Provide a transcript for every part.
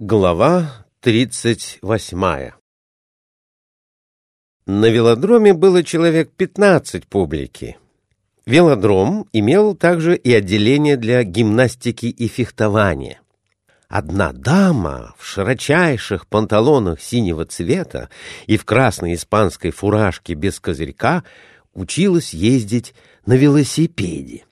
Глава тридцать восьмая На велодроме было человек пятнадцать публики. Велодром имел также и отделение для гимнастики и фехтования. Одна дама в широчайших панталонах синего цвета и в красной испанской фуражке без козырька училась ездить на велосипеде.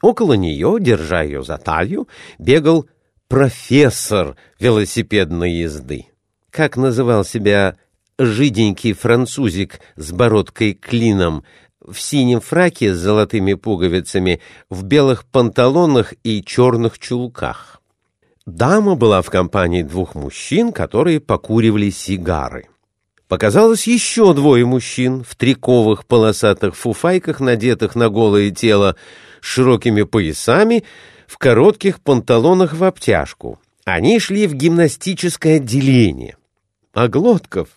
Около нее, держа ее за талию, бегал профессор велосипедной езды. Как называл себя жиденький французик с бородкой клином, в синем фраке с золотыми пуговицами, в белых панталонах и черных чулках. Дама была в компании двух мужчин, которые покуривали сигары. Показалось еще двое мужчин в триковых полосатых фуфайках, надетых на голое тело, широкими поясами, в коротких панталонах в обтяжку. Они шли в гимнастическое отделение. А Глотков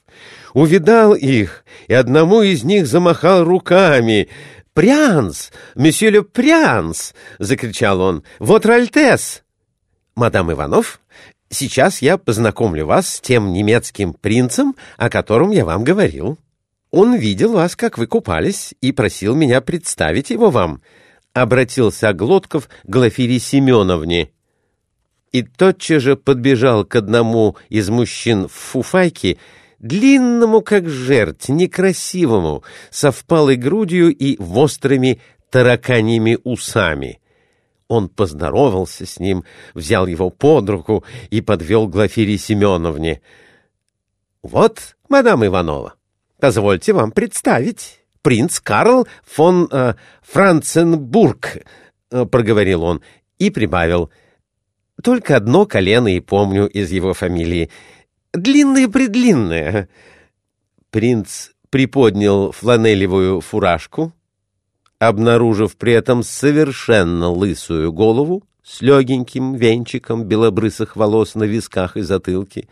увидал их, и одному из них замахал руками. «Прянс! Месье ле Прянс!» — закричал он. «Вот Ральтес!» «Мадам Иванов, сейчас я познакомлю вас с тем немецким принцем, о котором я вам говорил. Он видел вас, как вы купались, и просил меня представить его вам» обратился Глотков к Глафире Семеновне. И тотчас же подбежал к одному из мужчин в фуфайке, длинному, как жерть, некрасивому, со впалой грудью и острыми тараканьими усами. Он поздоровался с ним, взял его под руку и подвел к Глафире Семеновне. — Вот, мадам Иванова, позвольте вам представить принц Карл фон э, Франценбург, э, проговорил он и прибавил. Только одно колено и помню из его фамилии. Длинное-предлинное. Принц приподнял фланелевую фуражку, обнаружив при этом совершенно лысую голову с легеньким венчиком белобрысых волос на висках и затылке,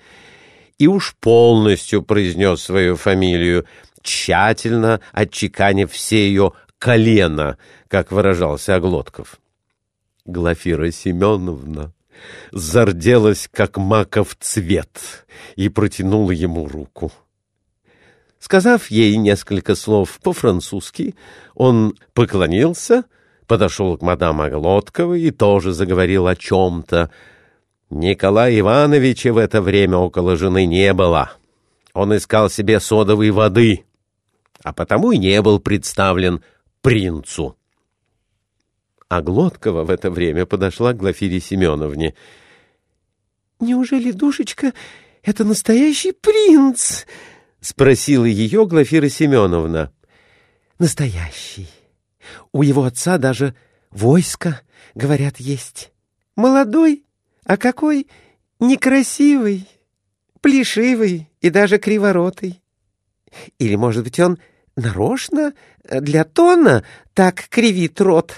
и уж полностью произнес свою фамилию, тщательно отчеканив все ее колено, как выражался Оглотков. Глафира Семеновна зарделась, как маков цвет, и протянула ему руку. Сказав ей несколько слов по-французски, он поклонился, подошел к мадам Оглотковой и тоже заговорил о чем-то. Николая Ивановича в это время около жены не было. Он искал себе содовой воды а потому и не был представлен принцу. А Глоткова в это время подошла к Глафире Семеновне. — Неужели, душечка, это настоящий принц? — спросила ее Глафира Семеновна. — Настоящий. У его отца даже войско, говорят, есть. Молодой, а какой некрасивый, плешивый и даже криворотый. Или, может быть, он нарочно для тона так кривит рот.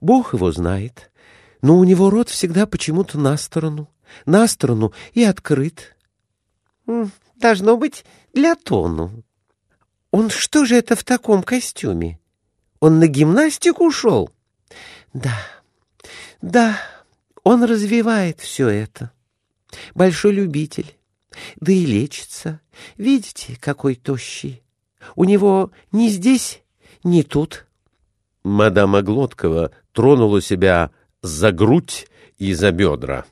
Бог его знает, но у него рот всегда почему-то на сторону, на сторону и открыт. Должно быть для тону. Он что же это в таком костюме? Он на гимнастику ушел? Да, да, он развивает все это. Большой любитель. Да и лечится. Видите, какой тощий. У него ни здесь, ни тут. Мадам Оглоткова тронула себя за грудь и за бедра.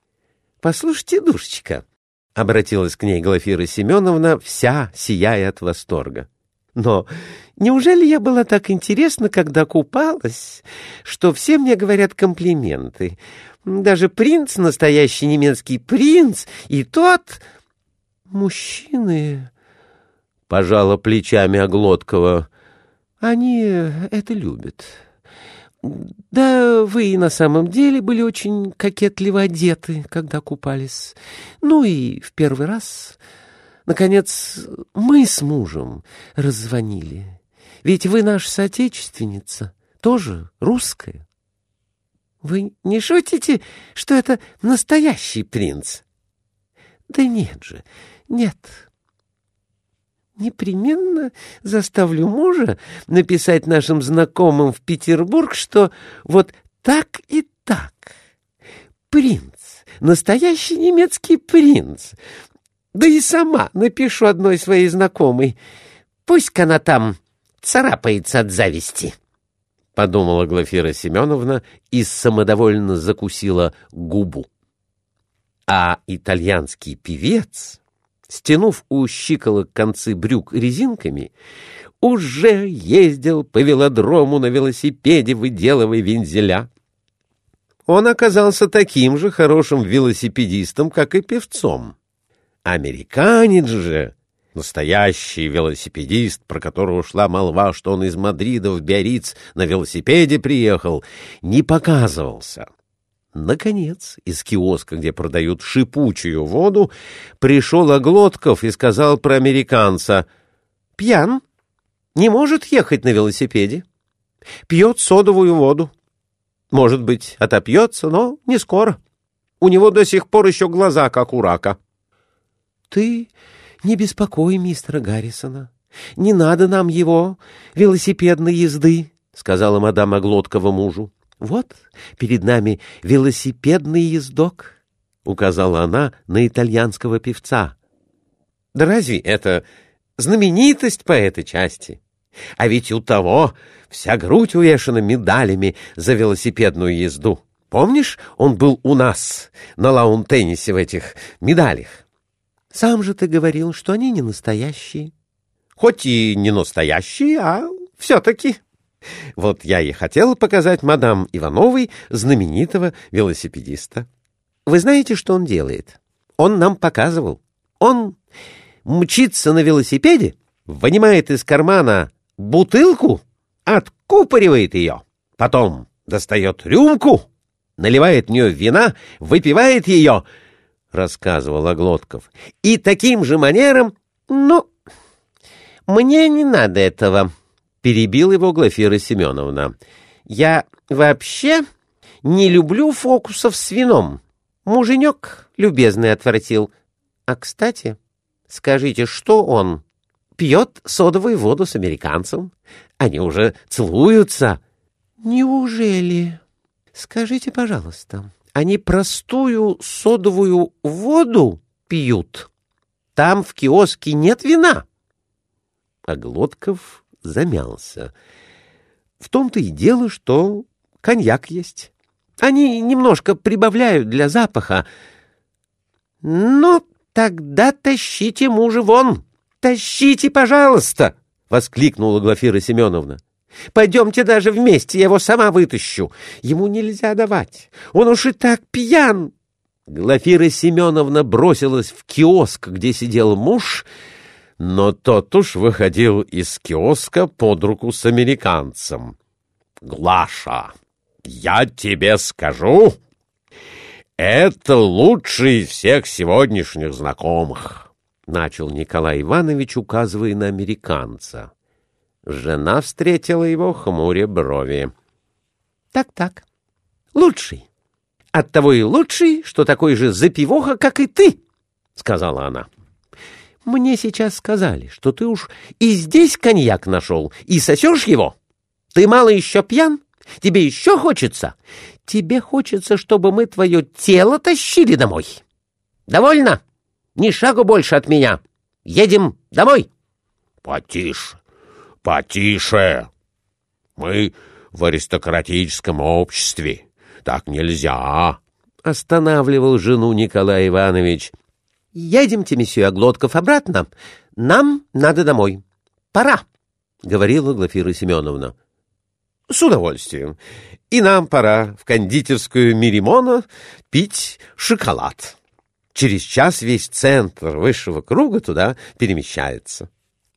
— Послушайте, душечка, — обратилась к ней Глафира Семеновна, вся сияя от восторга. — Но неужели я была так интересна, когда купалась, что все мне говорят комплименты? Даже принц, настоящий немецкий принц, и тот... Мужчины пожала плечами Оглоткова. Они это любят. Да вы и на самом деле были очень кокетливо одеты, когда купались. Ну и в первый раз, наконец, мы с мужем раззвонили. Ведь вы наша соотечественница, тоже русская. Вы не шутите, что это настоящий принц? Да нет же, нет, непременно заставлю мужа написать нашим знакомым в Петербург, что вот так и так. Принц настоящий немецкий принц. Да и сама напишу одной своей знакомой. Пусть-ка она там царапается от зависти. — подумала Глафира Семеновна и самодовольно закусила губу. А итальянский певец, стянув у щиколок концы брюк резинками, уже ездил по велодрому на велосипеде, выделывая вензеля. Он оказался таким же хорошим велосипедистом, как и певцом. Американец же, настоящий велосипедист, про которого шла молва, что он из Мадрида в Биарриц на велосипеде приехал, не показывался. Наконец, из киоска, где продают шипучую воду, пришел Оглотков и сказал про американца «Пьян, не может ехать на велосипеде, пьет содовую воду. Может быть, отопьется, но не скоро. У него до сих пор еще глаза, как у рака». «Ты не беспокой мистера Гаррисона. Не надо нам его велосипедной езды», — сказала мадам Оглоткова мужу. «Вот перед нами велосипедный ездок», — указала она на итальянского певца. «Да разве это знаменитость по этой части? А ведь у того вся грудь увешана медалями за велосипедную езду. Помнишь, он был у нас на лаун-теннисе в этих медалях?» «Сам же ты говорил, что они не настоящие». «Хоть и не настоящие, а все-таки...» Вот я и хотел показать мадам Ивановой знаменитого велосипедиста. Вы знаете, что он делает? Он нам показывал. Он мчится на велосипеде, вынимает из кармана бутылку, откупоривает ее, потом достает рюмку, наливает в нее вина, выпивает ее, — рассказывал Оглотков, — и таким же манером... Ну, мне не надо этого, — перебил его Глафира Семеновна. «Я вообще не люблю фокусов с вином. Муженек любезный отвратил. А, кстати, скажите, что он? Пьет содовую воду с американцем? Они уже целуются». «Неужели? Скажите, пожалуйста, они простую содовую воду пьют? Там в киоске нет вина?» А Глотков замялся. В том-то и дело, что коньяк есть. Они немножко прибавляют для запаха. «Ну, тогда тащите мужа вон! Тащите, пожалуйста!» — воскликнула Глафира Семеновна. «Пойдемте даже вместе, я его сама вытащу. Ему нельзя давать. Он уж и так пьян!» Глафира Семеновна бросилась в киоск, где сидел муж, — но тот уж выходил из киоска под руку с американцем. «Глаша, я тебе скажу, это лучший из всех сегодняшних знакомых», — начал Николай Иванович, указывая на американца. Жена встретила его хмуря брови. «Так-так, лучший. Оттого и лучший, что такой же запивоха, как и ты», — сказала она. Мне сейчас сказали, что ты уж и здесь коньяк нашел, и сосешь его. Ты мало еще пьян? Тебе еще хочется? Тебе хочется, чтобы мы твое тело тащили домой. Довольно? Ни шагу больше от меня. Едем домой. Потише, потише. Мы в аристократическом обществе. Так нельзя. Останавливал жену Николай Иванович. «Едемте, месье Оглотков, обратно. Нам надо домой. Пора», — говорила Глафира Семеновна. «С удовольствием. И нам пора в кондитерскую Миримона пить шоколад. Через час весь центр высшего круга туда перемещается.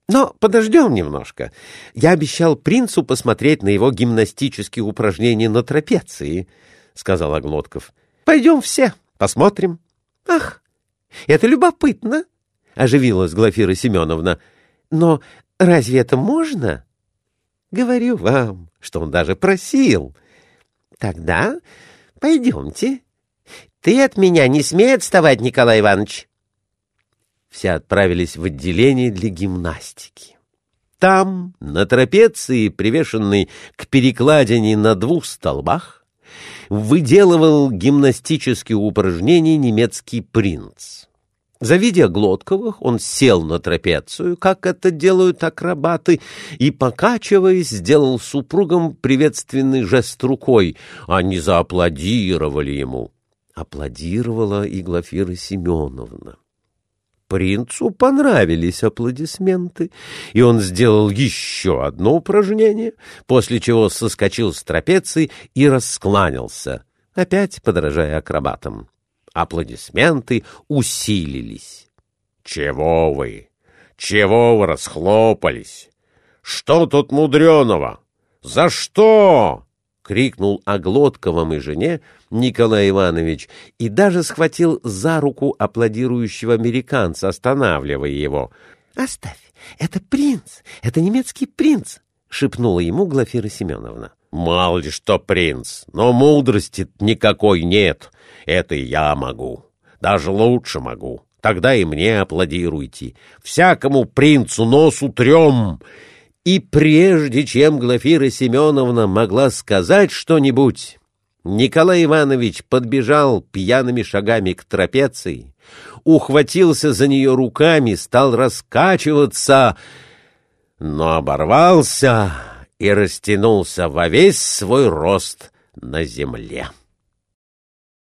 Но подождем немножко. Я обещал принцу посмотреть на его гимнастические упражнения на трапеции», — сказал Оглотков. «Пойдем все, посмотрим. Ах, это любопытно, — оживилась Глафира Семеновна. Но разве это можно? Говорю вам, что он даже просил. Тогда пойдемте. Ты от меня не смей отставать, Николай Иванович. Все отправились в отделение для гимнастики. Там, на трапеции, привешенной к перекладине на двух столбах, выделывал гимнастические упражнения немецкий принц. Завидя Глотковых, он сел на трапецию, как это делают акробаты, и, покачиваясь, сделал супругам приветственный жест рукой. Они зааплодировали ему. Аплодировала и Глафира Семеновна. Принцу понравились аплодисменты, и он сделал еще одно упражнение, после чего соскочил с трапеции и раскланялся, опять подражая акробатам. Аплодисменты усилились. «Чего вы? Чего вы расхлопались? Что тут мудреного? За что?» — крикнул Оглотковым и жене Николай Иванович и даже схватил за руку аплодирующего американца, останавливая его. «Оставь, это принц, это немецкий принц!» — шепнула ему Глафира Семеновна. «Мало ли что принц, но мудрости никакой нет. Это я могу, даже лучше могу. Тогда и мне аплодируйте. Всякому принцу нос утрем!» И прежде чем Глафира Семеновна могла сказать что-нибудь, Николай Иванович подбежал пьяными шагами к трапеции, ухватился за нее руками, стал раскачиваться, но оборвался и растянулся во весь свой рост на земле.